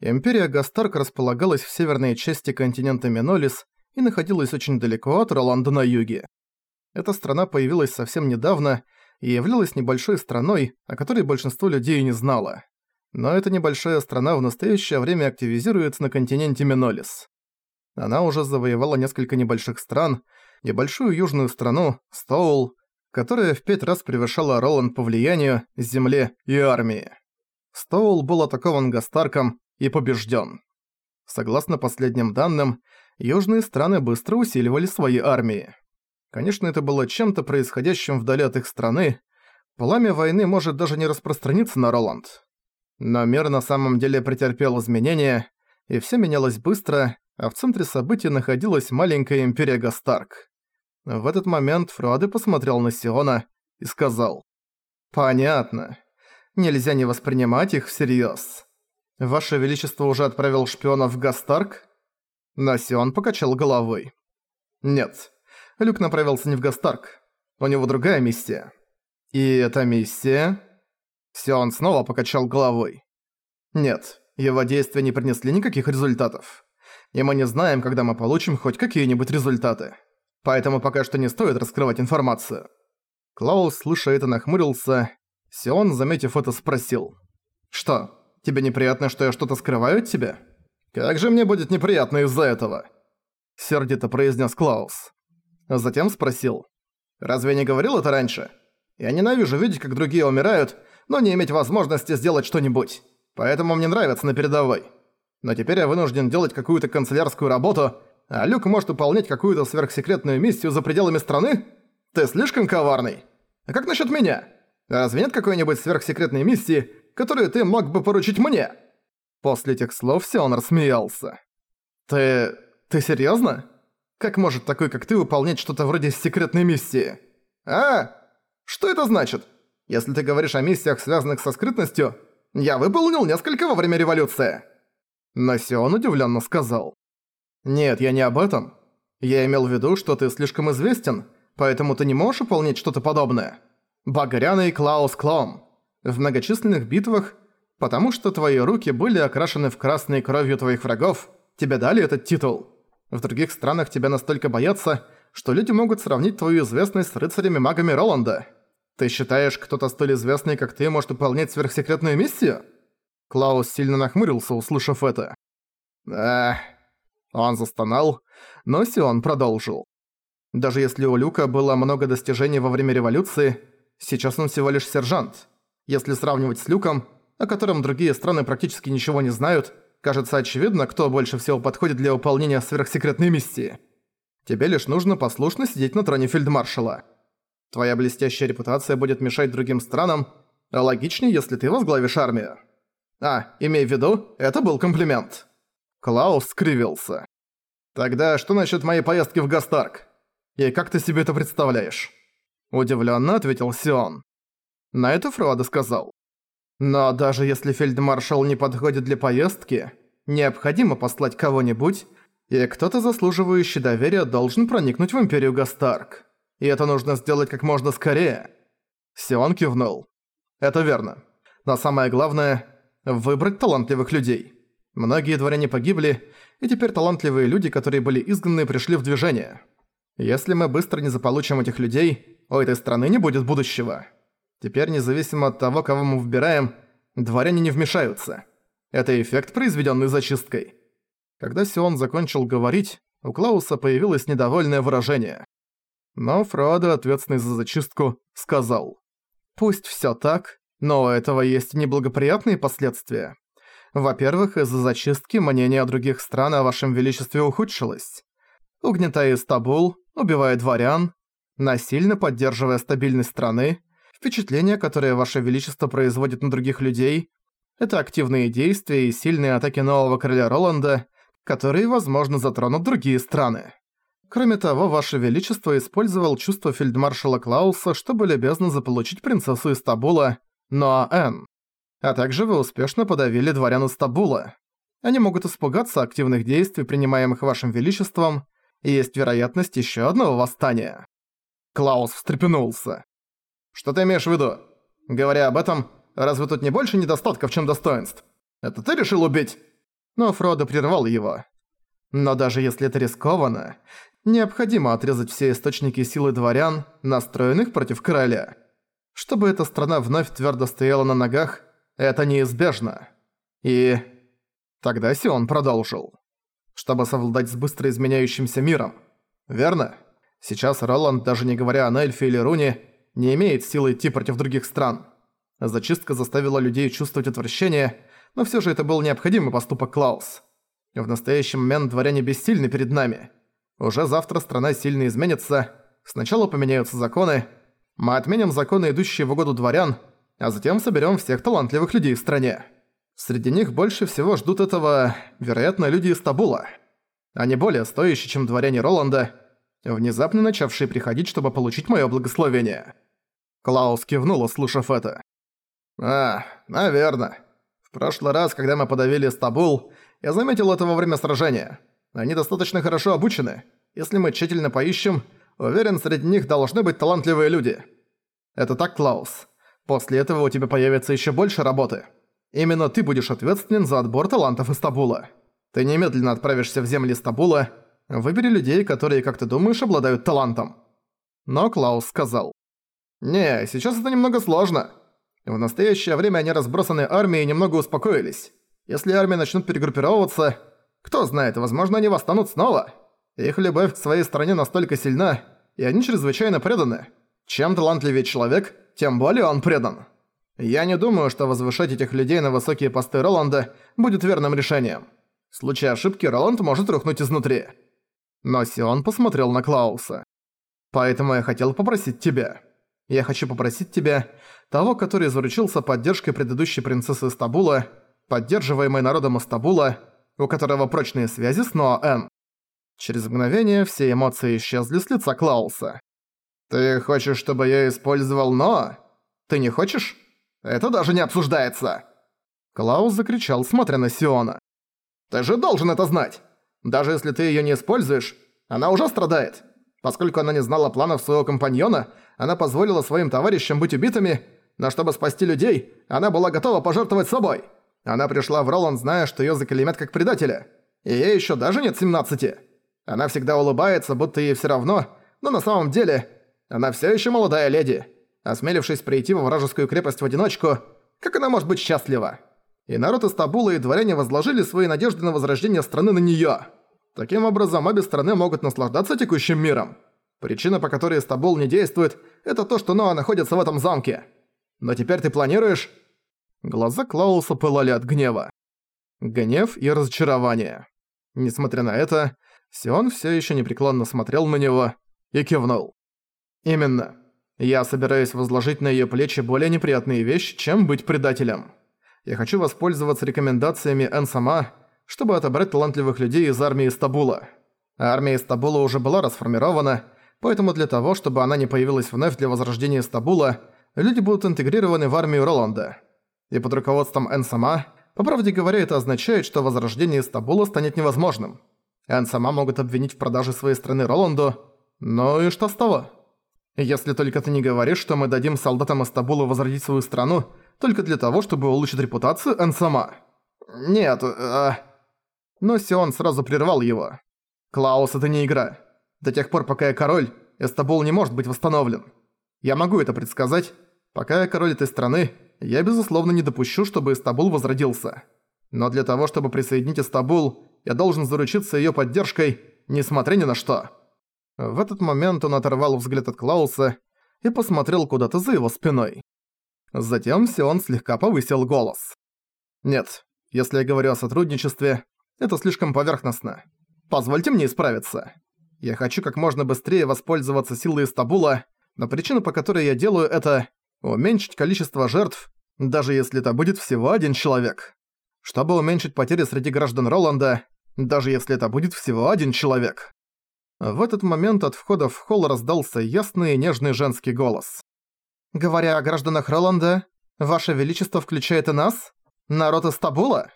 Империя Гастарк располагалась в северной части континента Минолис и находилась очень далеко от Роланда на юге. Эта страна появилась совсем недавно и являлась небольшой страной, о которой большинство людей не знало. Но эта небольшая страна в настоящее время активизируется на континенте Минолис. Она уже завоевала несколько небольших стран, небольшую южную страну, Стоул, которая в пять раз превышала Роланд по влиянию, земле и армии. Стоул был атакован Гастарком и побежден. Согласно последним данным, южные страны быстро усиливали свои армии. Конечно, это было чем-то происходящим вдали от их страны. Пламя войны может даже не распространиться на Роланд. Но мир на самом деле претерпел изменения, и все менялось быстро, а в центре событий находилась маленькая империя Гастарк. В этот момент Фруады посмотрел на Сиона и сказал «Понятно. Нельзя не воспринимать их всерьёз. Ваше Величество уже отправил шпионов в Гастарк?» Но Сион покачал головой. «Нет, Люк направился не в Гастарк. У него другая миссия. И эта миссия...» Сион снова покачал головой. «Нет, его действия не принесли никаких результатов. И мы не знаем, когда мы получим хоть какие-нибудь результаты» поэтому пока что не стоит раскрывать информацию». Клаус, слыша это, нахмурился. Сион, заметив это, спросил. «Что, тебе неприятно, что я что-то скрываю от тебя?» «Как же мне будет неприятно из-за этого?» Сердито произнес Клаус. Затем спросил. «Разве я не говорил это раньше? Я ненавижу видеть, как другие умирают, но не иметь возможности сделать что-нибудь. Поэтому мне нравится на передовой. Но теперь я вынужден делать какую-то канцелярскую работу, а Люк может выполнять какую-то сверхсекретную миссию за пределами страны? Ты слишком коварный. А как насчет меня? Разве нет какой-нибудь сверхсекретной миссии, которую ты мог бы поручить мне?» После этих слов Сион рассмеялся. «Ты... ты серьёзно? Как может такой, как ты, выполнять что-то вроде секретной миссии? А? Что это значит? Если ты говоришь о миссиях, связанных со скрытностью, я выполнил несколько во время революции». Но Сион удивлённо сказал. «Нет, я не об этом. Я имел в виду, что ты слишком известен, поэтому ты не можешь выполнять что-то подобное. Багряный Клаус Клом. В многочисленных битвах, потому что твои руки были окрашены в красной кровью твоих врагов, тебе дали этот титул. В других странах тебя настолько боятся, что люди могут сравнить твою известность с рыцарями-магами Роланда. Ты считаешь, кто-то столь известный, как ты, может выполнять сверхсекретную миссию?» Клаус сильно нахмурился, услышав это. «Эх...» Он застонал, но Сион продолжил. Даже если у Люка было много достижений во время революции, сейчас он всего лишь сержант. Если сравнивать с Люком, о котором другие страны практически ничего не знают, кажется очевидно, кто больше всего подходит для выполнения сверхсекретной миссии. Тебе лишь нужно послушно сидеть на троне фельдмаршала. Твоя блестящая репутация будет мешать другим странам, а логичнее, если ты возглавишь армию. А, имей в виду, это был комплимент. Клаус скривился. «Тогда что насчет моей поездки в Гастарк? И как ты себе это представляешь?» Удивленно ответил Сион. На это Фродо сказал. «Но даже если фельдмаршал не подходит для поездки, необходимо послать кого-нибудь, и кто-то, заслуживающий доверия, должен проникнуть в Империю Гастарк. И это нужно сделать как можно скорее». Сион кивнул. «Это верно. Но самое главное – выбрать талантливых людей». Многие дворяне погибли, и теперь талантливые люди, которые были изгнаны, пришли в движение. Если мы быстро не заполучим этих людей, у этой страны не будет будущего. Теперь, независимо от того, кого мы выбираем, дворяне не вмешаются. Это эффект, произведенный зачисткой. Когда Сион закончил говорить, у Клауса появилось недовольное выражение. Но Фродо, ответственный за зачистку, сказал. «Пусть всё так, но у этого есть неблагоприятные последствия. Во-первых, из-за зачистки мнение других стран о вашем величестве ухудшилось. Угнетая Стабул, убивая дворян, насильно поддерживая стабильность страны, впечатление, которое ваше величество производит на других людей, это активные действия и сильные атаки нового короля Роланда, которые, возможно, затронут другие страны. Кроме того, Ваше Величество использовал чувство фельдмаршала Клауса, чтобы любезно заполучить принцессу из Стабула, Ноа-Эн. А также вы успешно подавили дворян из Стабула. Они могут испугаться активных действий, принимаемых вашим величеством, и есть вероятность еще одного восстания». Клаус встрепенулся. «Что ты имеешь в виду? Говоря об этом, разве тут не больше недостатков, чем достоинств? Это ты решил убить?» но Фродо прервал его. Но даже если это рискованно, необходимо отрезать все источники силы дворян, настроенных против короля. Чтобы эта страна вновь твердо стояла на ногах, это неизбежно. И... Тогда Сион продолжил. Чтобы совладать с быстро изменяющимся миром. Верно? Сейчас Роланд, даже не говоря о Нельфе или Руне, не имеет силы идти против других стран. Зачистка заставила людей чувствовать отвращение, но всё же это был необходимый поступок Клаус. В настоящий момент дворяне бессильны перед нами. Уже завтра страна сильно изменится, сначала поменяются законы, мы отменим законы, идущие в угоду дворян, а затем соберем всех талантливых людей в стране. Среди них больше всего ждут этого, вероятно, люди из Табула. Они более стоящие, чем дворяне Роланда, внезапно начавшие приходить, чтобы получить моё благословение. Клаус кивнул, услышав это. «А, наверно. В прошлый раз, когда мы подавили Стабул, я заметил это во время сражения. Они достаточно хорошо обучены. Если мы тщательно поищем, уверен, среди них должны быть талантливые люди. Это так, Клаус. После этого у тебя появится ещё больше работы. Именно ты будешь ответственен за отбор талантов из Стабула. Ты немедленно отправишься в земли Стабула, выбери людей, которые, как ты думаешь, обладают талантом. Но Клаус сказал. «Не, сейчас это немного сложно. В настоящее время они разбросаны армией и немного успокоились. Если армия начнут перегруппировываться, кто знает, возможно, они восстанут снова. Их любовь к своей стране настолько сильна, и они чрезвычайно преданы. Чем талантливее человек, тем более он предан. Я не думаю, что возвышать этих людей на высокие посты Роланда будет верным решением. В случае ошибки Роланд может рухнуть изнутри. Но Сион посмотрел на Клауса. Поэтому я хотел попросить тебя. Я хочу попросить тебя, того, который заручился поддержкой предыдущей принцессы Стабула, поддерживаемой народом Стабула, у которого прочные связи с Ноа Через мгновение все эмоции исчезли с лица Клауса. «Ты хочешь, чтобы я использовал Ноа? Ты не хочешь? Это даже не обсуждается!» Клаус закричал, смотря на Сиона. «Ты же должен это знать! Даже если ты её не используешь, она уже страдает. Поскольку она не знала планов своего компаньона, она позволила своим товарищам быть убитыми, но чтобы спасти людей, она была готова пожертвовать собой. Она пришла в Роланд, зная, что её заклеймят как предателя. И ей ещё даже нет 17. Она всегда улыбается, будто ей всё равно, но на самом деле она всё ещё молодая леди. Осмелившись прийти во вражескую крепость в одиночку, как она может быть счастлива? И народ из Табула и дворяне возложили свои надежды на возрождение страны на неё. Таким образом, обе страны могут наслаждаться текущим миром. Причина, по которой Стабул не действует, это то, что Ноа находится в этом замке. Но теперь ты планируешь...» Глаза Клауса пылали от гнева. Гнев и разочарование. Несмотря на это, Сион всё ещё непреклонно смотрел на него и кивнул. «Именно. Я собираюсь возложить на её плечи более неприятные вещи, чем быть предателем. Я хочу воспользоваться рекомендациями Эн сама, чтобы отобрать талантливых людей из армии Стабула. Армия Стабула уже была расформирована, поэтому для того, чтобы она не появилась вновь для возрождения Стабула, люди будут интегрированы в армию Роланда. И под руководством Эн сама, по правде говоря, это означает, что возрождение Стабула станет невозможным. Эн сама могут обвинить в продаже своей страны Роланду, ну и что с того? Если только ты не говоришь, что мы дадим солдатам Стабула возродить свою страну только для того, чтобы улучшить репутацию Эн сама. Нет, э... Но Сион сразу прервал его. «Клаус, это не игра. До тех пор, пока я король, Эстабул не может быть восстановлен. Я могу это предсказать. Пока я король этой страны, я безусловно не допущу, чтобы Эстабул возродился. Но для того, чтобы присоединить Эстабул, я должен заручиться её поддержкой, несмотря ни на что». В этот момент он оторвал взгляд от Клауса и посмотрел куда-то за его спиной. Затем Сион слегка повысил голос. «Нет, если я говорю о сотрудничестве, это слишком поверхностно. Позвольте мне исправиться. Я хочу как можно быстрее воспользоваться силой Истабула, но причина, по которой я делаю это, уменьшить количество жертв, даже если это будет всего один человек. Чтобы уменьшить потери среди граждан Роланда, даже если это будет всего один человек. В этот момент от входа в холл раздался ясный и нежный женский голос. «Говоря о гражданах Роланда, Ваше Величество включает и нас? Народ из Табула?»